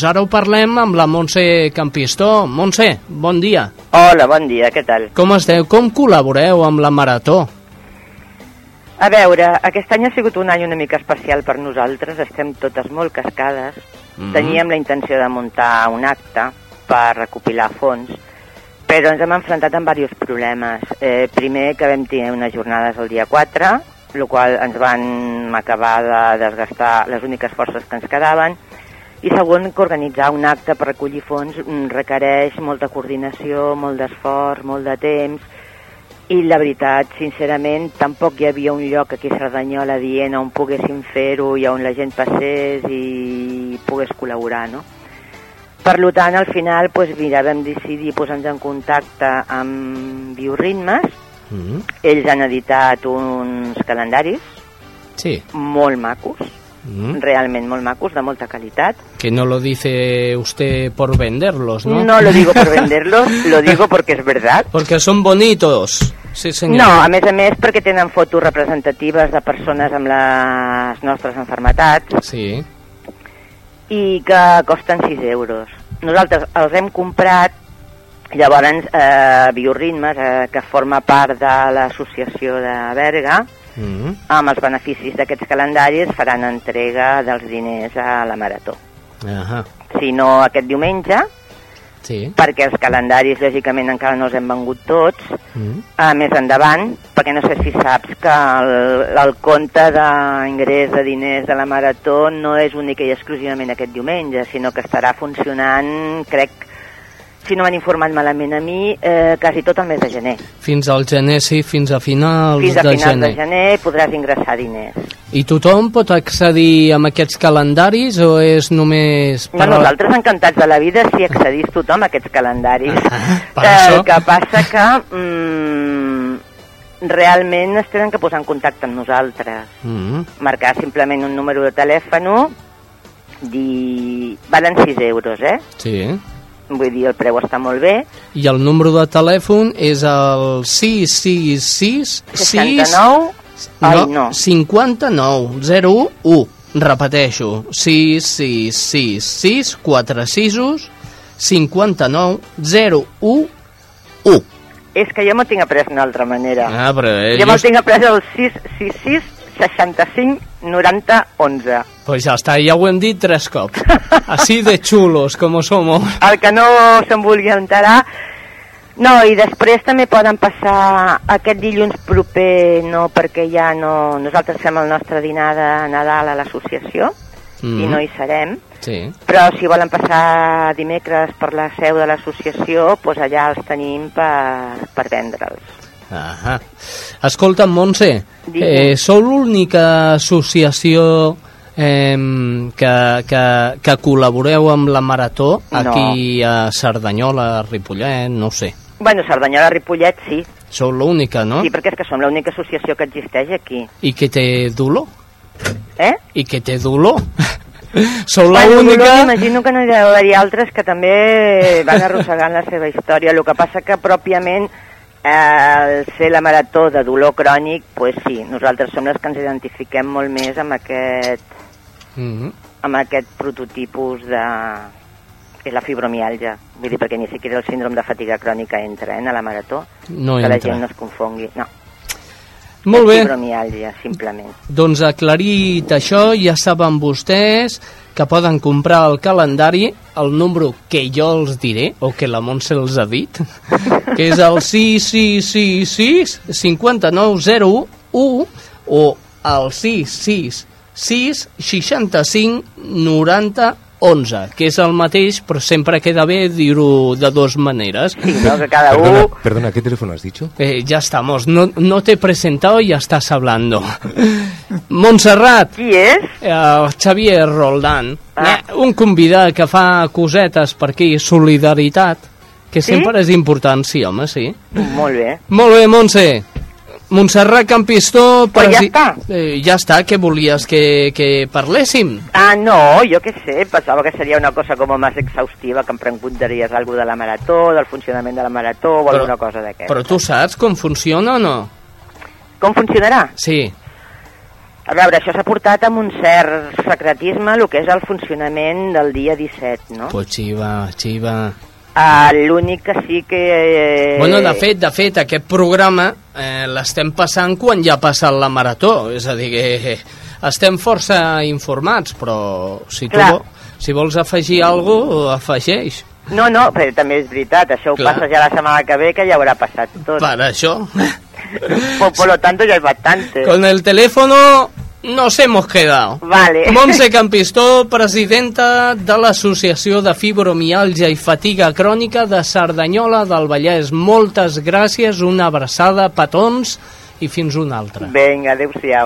Doncs ara ho parlem amb la Montse Campistó. Montse, bon dia. Hola, bon dia, què tal? Com esteu? Com col·laboreu amb la Marató? A veure, aquest any ha sigut un any una mica especial per nosaltres, estem totes molt cascades. Mm -hmm. Teníem la intenció de muntar un acte per recopilar fons, però ens hem enfrontat amb diversos problemes. Eh, primer que vam tenir unes jornades el dia 4, el qual ens van acabar de desgastar les úniques forces que ens quedaven, i segon, que organitzar un acte per recollir fons mm, requereix molta coordinació, molt d'esforç, molt de temps, i la veritat, sincerament, tampoc hi havia un lloc aquí a Cerdanyola dient on poguéssim fer-ho i on la gent passés i pogués col·laborar, no? Per tant, al final, pues, mira, vam decidir posar-nos en contacte amb Bioritmes. Mm -hmm. Ells han editat uns calendaris sí. molt macos, mm. realment molt macos, de molta qualitat. Que no lo dice usted por venderlos, ¿no? No lo digo por venderlos, lo digo porque es verdad. Porque son bonitos. Sí, senyor. No, a més a més perquè tenen fotos representatives de persones amb les nostres enfermetats. Sí. I que costen 6 euros. Nosaltres els hem comprat, llavors eh, Bioritmes, eh, que forma part de l'associació de Berga, mm -hmm. amb els beneficis d'aquests calendaris faran entrega dels diners a la Marató. Uh -huh. Si no aquest diumenge, sí. perquè els calendaris lògicament encara no els hem vengut tots, mm. uh, més endavant, perquè no sé si saps que el, el compte d'ingrés de diners de la Marató no és únic i exclusivament aquest diumenge, sinó que estarà funcionant, crec, si no m'han informat malament a mi, eh, quasi tot el mes de gener. Fins al gener, sí, fins a finals fins a de finals gener. de gener podràs ingressar diners. I tothom pot accedir a aquests calendaris o és només... Per... No, nosaltres encantats de la vida si accedís tothom a aquests calendaris. Ah, per eh, això... El que passa que mm, realment es tenen que posar en contacte amb nosaltres. Mm -hmm. Marcar simplement un número de telèfon, dir... valen 6 euros, eh? Sí. Vull dir, el preu està molt bé. I el número de telèfon és el 666... 69... Ai, no. 59 01 Repeteixo, 6666 4 6 59 01 1. És que jo m'ho tinc après d'una altra manera. Ah, però... Eh, jo m'ho tinc après el 666 65 90 11. Pues ja està, ja ho hem dit tres cops. Así de chulos como somos. El que no se'n vulgui enterar... No, i després també poden passar aquest dilluns proper, no perquè ja no... Nosaltres fem el nostre dinar de Nadal a l'associació mm. i no hi serem, Sí. però si volen passar dimecres per la seu de l'associació, doncs allà els tenim per, per vendre'ls. Ahà. Escolta, Montse, eh, sou l'única associació eh, que, que, que col·laboreu amb la Marató aquí a Cerdanyola, Ripollet, no sé. Bueno, Cerdanyola, Ripollet, sí. Sou l'única, no? Sí, perquè és que som l'única associació que existeix aquí. I que té dolor? Eh? I que té dolor? Sou Bueno, l'única... dolor, M'imagino que no hi haver altres que també van arrossegant la seva història. El que passa que pròpiament eh, ser la marató de dolor crònic, pues sí, nosaltres som les que ens identifiquem molt més amb aquest, Mhm. amb aquest prototipus de és la fibromialgia, vull dir, perquè ni siquiera el síndrome de fatiga crònica entra eh, a la marató, No que la entra. gent no es confongui. No, Molt bé, fibromialgia, simplement. doncs aclarit això, ja saben vostès que poden comprar el calendari, el número que jo els diré, o que la Montse els ha dit, que és el 6666 5901 o el 666 65 90 11, que és el mateix, però sempre queda bé dir-ho de dues maneres. No, que cada Perdona, un... perdona, ¿qué teléfono has dicho? Eh, ya estamos, no, no te he presentado y ya estás hablando. Montserrat, Qui és? eh, Xavier Roldán, Ah. eh, un convidat que fa cosetes per aquí, solidaritat, que Sí? sempre és important, sí, home, sí. Molt bé. Molt bé, Montse. Montserrat Campistó... Pues ja està. Eh, ja està, què volies que, que parléssim? Ah, no, jo què sé, pensava que seria una cosa com més exhaustiva, que em preguntaries alguna de la marató, del funcionament de la marató o Però- alguna cosa d'aquesta. Però tu saps com funciona o no? Com funcionarà? Sí. A veure, això s'ha portat amb un cert secretisme el que és el funcionament del dia 17, no? Pues xiva, xiva. Uh, L'únic que sí que... Eh... Bueno, de fet, de fet, aquest programa eh, l'estem passant quan ja ha passat la marató, és a dir, que eh, estem força informats, però si tu Clar. vo- si vols afegir alguna cosa, afegeix. No, no, però també és veritat, això ho Clar. passa ja la setmana que ve, que ja haurà passat tot. Per això, Por, por lo tanto, ya es bastante. con el teléfono nos hemos quedado. Vale. Montse Campistó, presidenta de l'Associació de Fibromialgia i Fatiga Crònica de Cerdanyola del Vallès. Moltes gràcies, una abraçada, petons i fins una altra. Venga, adeu-siau.